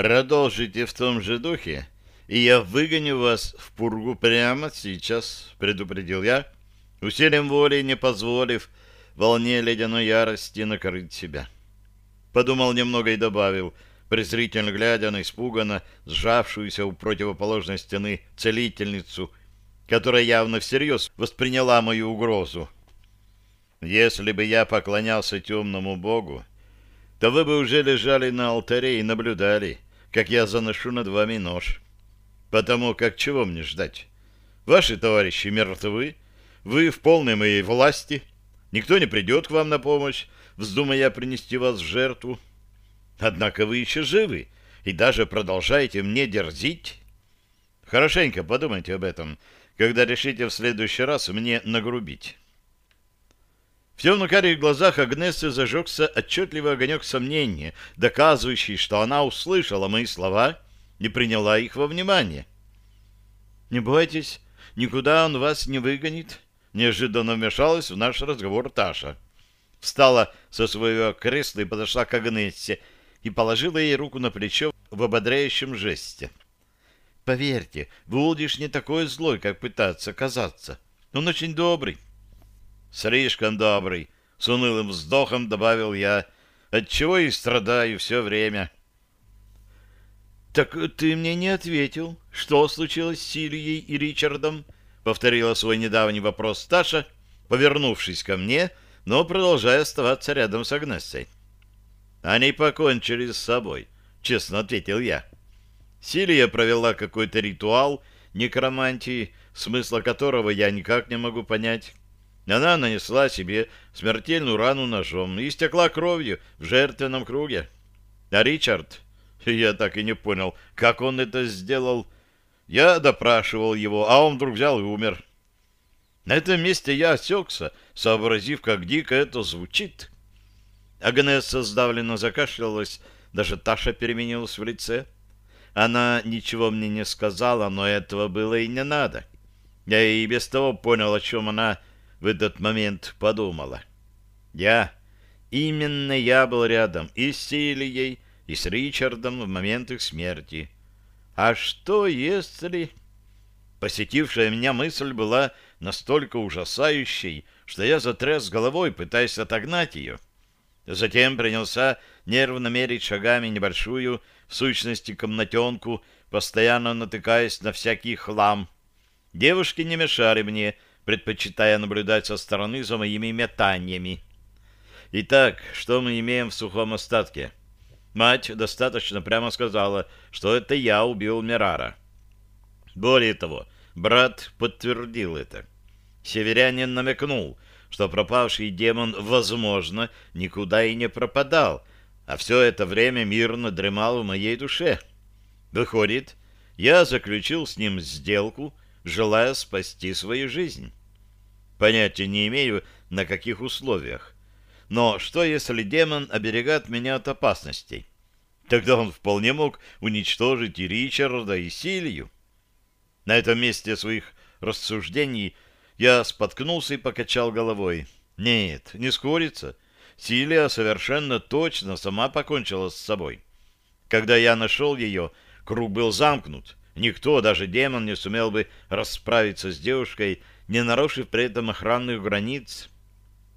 Продолжите в том же духе, и я выгоню вас в пургу прямо сейчас, предупредил я, усилием воли не позволив волне ледяной ярости накрыть себя. Подумал немного и добавил, презрительно глядя на испуганно сжавшуюся у противоположной стены целительницу, которая явно всерьез восприняла мою угрозу. Если бы я поклонялся темному богу, то вы бы уже лежали на алтаре и наблюдали, как я заношу над вами нож. Потому как чего мне ждать? Ваши товарищи мертвы, вы в полной моей власти, никто не придет к вам на помощь, вздумая принести вас в жертву. Однако вы еще живы и даже продолжаете мне дерзить. Хорошенько подумайте об этом, когда решите в следующий раз мне нагрубить. В темно-карих глазах Агнессы зажегся отчетливый огонек сомнения, доказывающий, что она услышала мои слова и приняла их во внимание. «Не бойтесь, никуда он вас не выгонит», — неожиданно вмешалась в наш разговор Таша. Встала со своего кресла и подошла к Агнессе и положила ей руку на плечо в ободряющем жесте. «Поверьте, Вулдиш не такой злой, как пытается казаться. Он очень добрый». «Слишком добрый», — с унылым вздохом добавил я, отчего и страдаю все время. «Так ты мне не ответил, что случилось с Сильей и Ричардом?» — повторила свой недавний вопрос Таша, повернувшись ко мне, но продолжая оставаться рядом с Агнессой. «Они покончили с собой», — честно ответил я. Силия провела какой-то ритуал некромантии, смысла которого я никак не могу понять. Она нанесла себе смертельную рану ножом и истекла кровью в жертвенном круге. А Ричард... Я так и не понял, как он это сделал. Я допрашивал его, а он вдруг взял и умер. На этом месте я осекся, сообразив, как дико это звучит. Агнесса сдавленно закашлялась, даже Таша переменилась в лице. Она ничего мне не сказала, но этого было и не надо. Я и без того понял, о чем она в этот момент подумала. Я, именно я был рядом и с Силией, и с Ричардом в момент их смерти. А что если... Посетившая меня мысль была настолько ужасающей, что я затряс головой, пытаясь отогнать ее. Затем принялся нервно мерить шагами небольшую, в сущности, комнатенку, постоянно натыкаясь на всякий хлам. Девушки не мешали мне, предпочитая наблюдать со стороны за моими метаниями. Итак, что мы имеем в сухом остатке? Мать достаточно прямо сказала, что это я убил Мирара. Более того, брат подтвердил это. Северянин намекнул, что пропавший демон, возможно, никуда и не пропадал, а все это время мирно дремал в моей душе. Выходит, я заключил с ним сделку, желая спасти свою жизнь. Понятия не имею, на каких условиях. Но что, если демон оберегает меня от опасностей? Тогда он вполне мог уничтожить и Ричарда, и Силью. На этом месте своих рассуждений я споткнулся и покачал головой. Нет, не скорится. Силия совершенно точно сама покончила с собой. Когда я нашел ее, круг был замкнут. Никто, даже демон, не сумел бы расправиться с девушкой, не нарушив при этом охранных границ.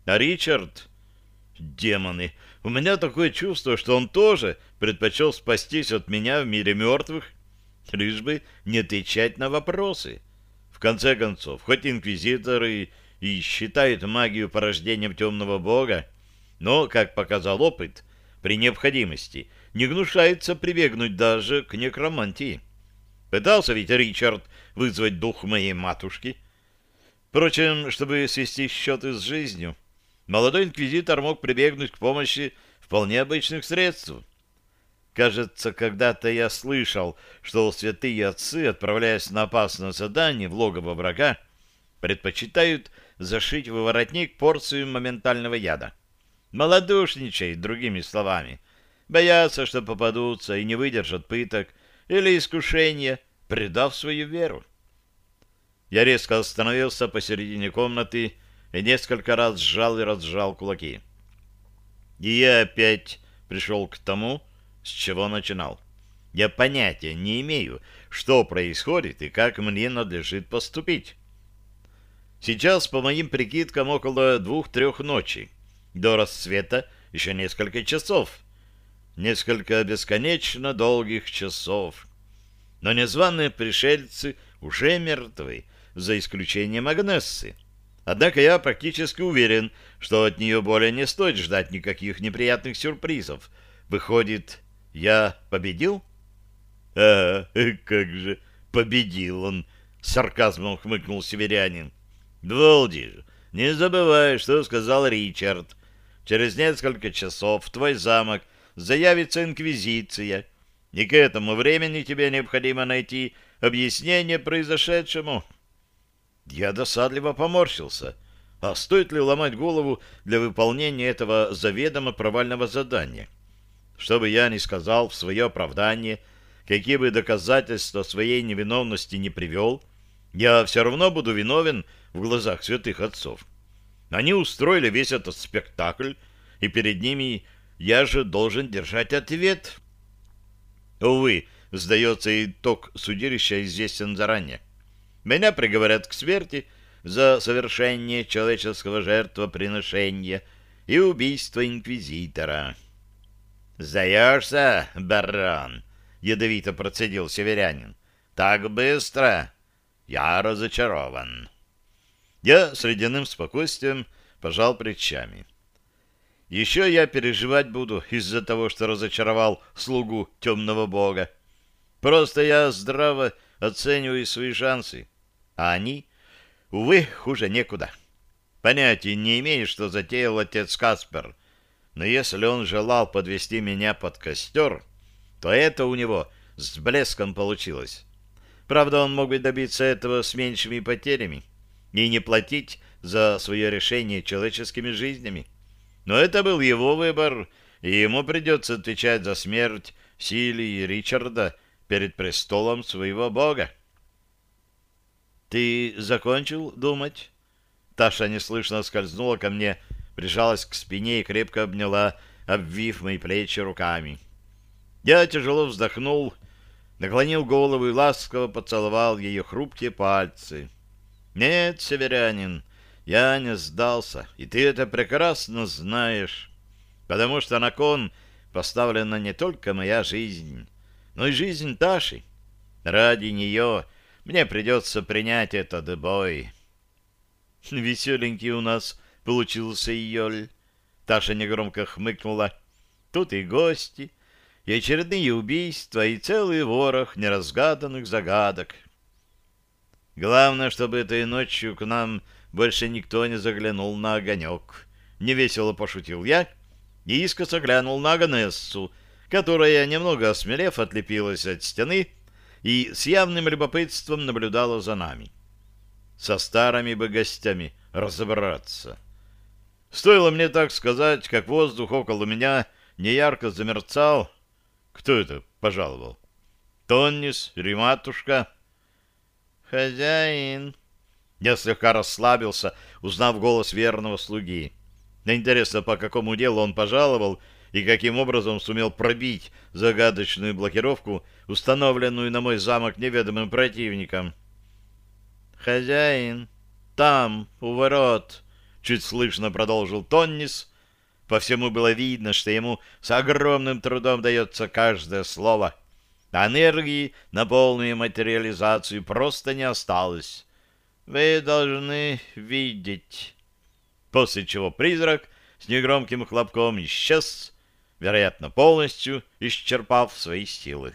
А Ричард... Демоны! У меня такое чувство, что он тоже предпочел спастись от меня в мире мертвых, лишь бы не отвечать на вопросы. В конце концов, хоть инквизиторы и считают магию порождением темного бога, но, как показал опыт, при необходимости не гнушается прибегнуть даже к некромантии. Пытался ведь Ричард вызвать дух моей матушки. Впрочем, чтобы свести счеты с жизнью, молодой инквизитор мог прибегнуть к помощи вполне обычных средств. Кажется, когда-то я слышал, что святые отцы, отправляясь на опасное задание в логово врага, предпочитают зашить в воротник порцию моментального яда. Молодушничай, другими словами. Боятся, что попадутся и не выдержат пыток, или искушение, предав свою веру. Я резко остановился посередине комнаты и несколько раз сжал и разжал кулаки. И я опять пришел к тому, с чего начинал. Я понятия не имею, что происходит и как мне надлежит поступить. Сейчас, по моим прикидкам, около двух-трех ночи. До рассвета еще несколько часов. Несколько бесконечно долгих часов. Но незваные пришельцы уже мертвы, за исключением Агнессы. Однако я практически уверен, что от нее более не стоит ждать никаких неприятных сюрпризов. Выходит, я победил? — А, как же, победил он! — сарказмом хмыкнул северянин. — Дволди, не забывай, что сказал Ричард. Через несколько часов в твой замок заявится Инквизиция, и к этому времени тебе необходимо найти объяснение произошедшему. Я досадливо поморщился. А стоит ли ломать голову для выполнения этого заведомо провального задания? Что бы я ни сказал в свое оправдание, какие бы доказательства своей невиновности не привел, я все равно буду виновен в глазах святых отцов. Они устроили весь этот спектакль, и перед ними я же должен держать ответ. Увы, сдается итог судилища известен заранее. Меня приговорят к смерти за совершение человеческого жертвоприношения и убийство инквизитора. «Сдаешься, барон?» — ядовито процедил северянин. «Так быстро? Я разочарован». Я с ледяным спокойствием пожал плечами. Еще я переживать буду из-за того, что разочаровал слугу темного бога. Просто я здраво оцениваю свои шансы. А они, увы, хуже некуда. Понятия не имею, что затеял отец Каспер, но если он желал подвести меня под костер, то это у него с блеском получилось. Правда, он мог бы добиться этого с меньшими потерями и не платить за свое решение человеческими жизнями. Но это был его выбор, и ему придется отвечать за смерть Силии Ричарда перед престолом своего бога. «Ты закончил думать?» Таша неслышно скользнула ко мне, прижалась к спине и крепко обняла, обвив мои плечи руками. Я тяжело вздохнул, наклонил голову и ласково поцеловал ее хрупкие пальцы. «Нет, северянин, я не сдался, и ты это прекрасно знаешь, потому что на кон поставлена не только моя жизнь, но и жизнь Таши. Ради нее мне придется принять этот бой. Веселенький у нас получился июль. Таша негромко хмыкнула. Тут и гости, и очередные убийства, и целый ворох неразгаданных загадок. Главное, чтобы этой ночью к нам больше никто не заглянул на огонек. Невесело пошутил я и искоса глянул на Агнессу, которая, немного осмелев, отлепилась от стены и с явным любопытством наблюдала за нами. Со старыми бы гостями разобраться. Стоило мне так сказать, как воздух около меня неярко замерцал. Кто это пожаловал? Тоннис или матушка? Хозяин. Я слегка расслабился, узнав голос верного слуги. Интересно, по какому делу он пожаловал и каким образом сумел пробить загадочную блокировку, установленную на мой замок неведомым противником. «Хозяин, там, у ворот», — чуть слышно продолжил Тоннис. По всему было видно, что ему с огромным трудом дается каждое слово. Энергии на полную материализацию просто не осталось. «Вы должны видеть». После чего призрак с негромким хлопком исчез, вероятно, полностью исчерпав свои силы.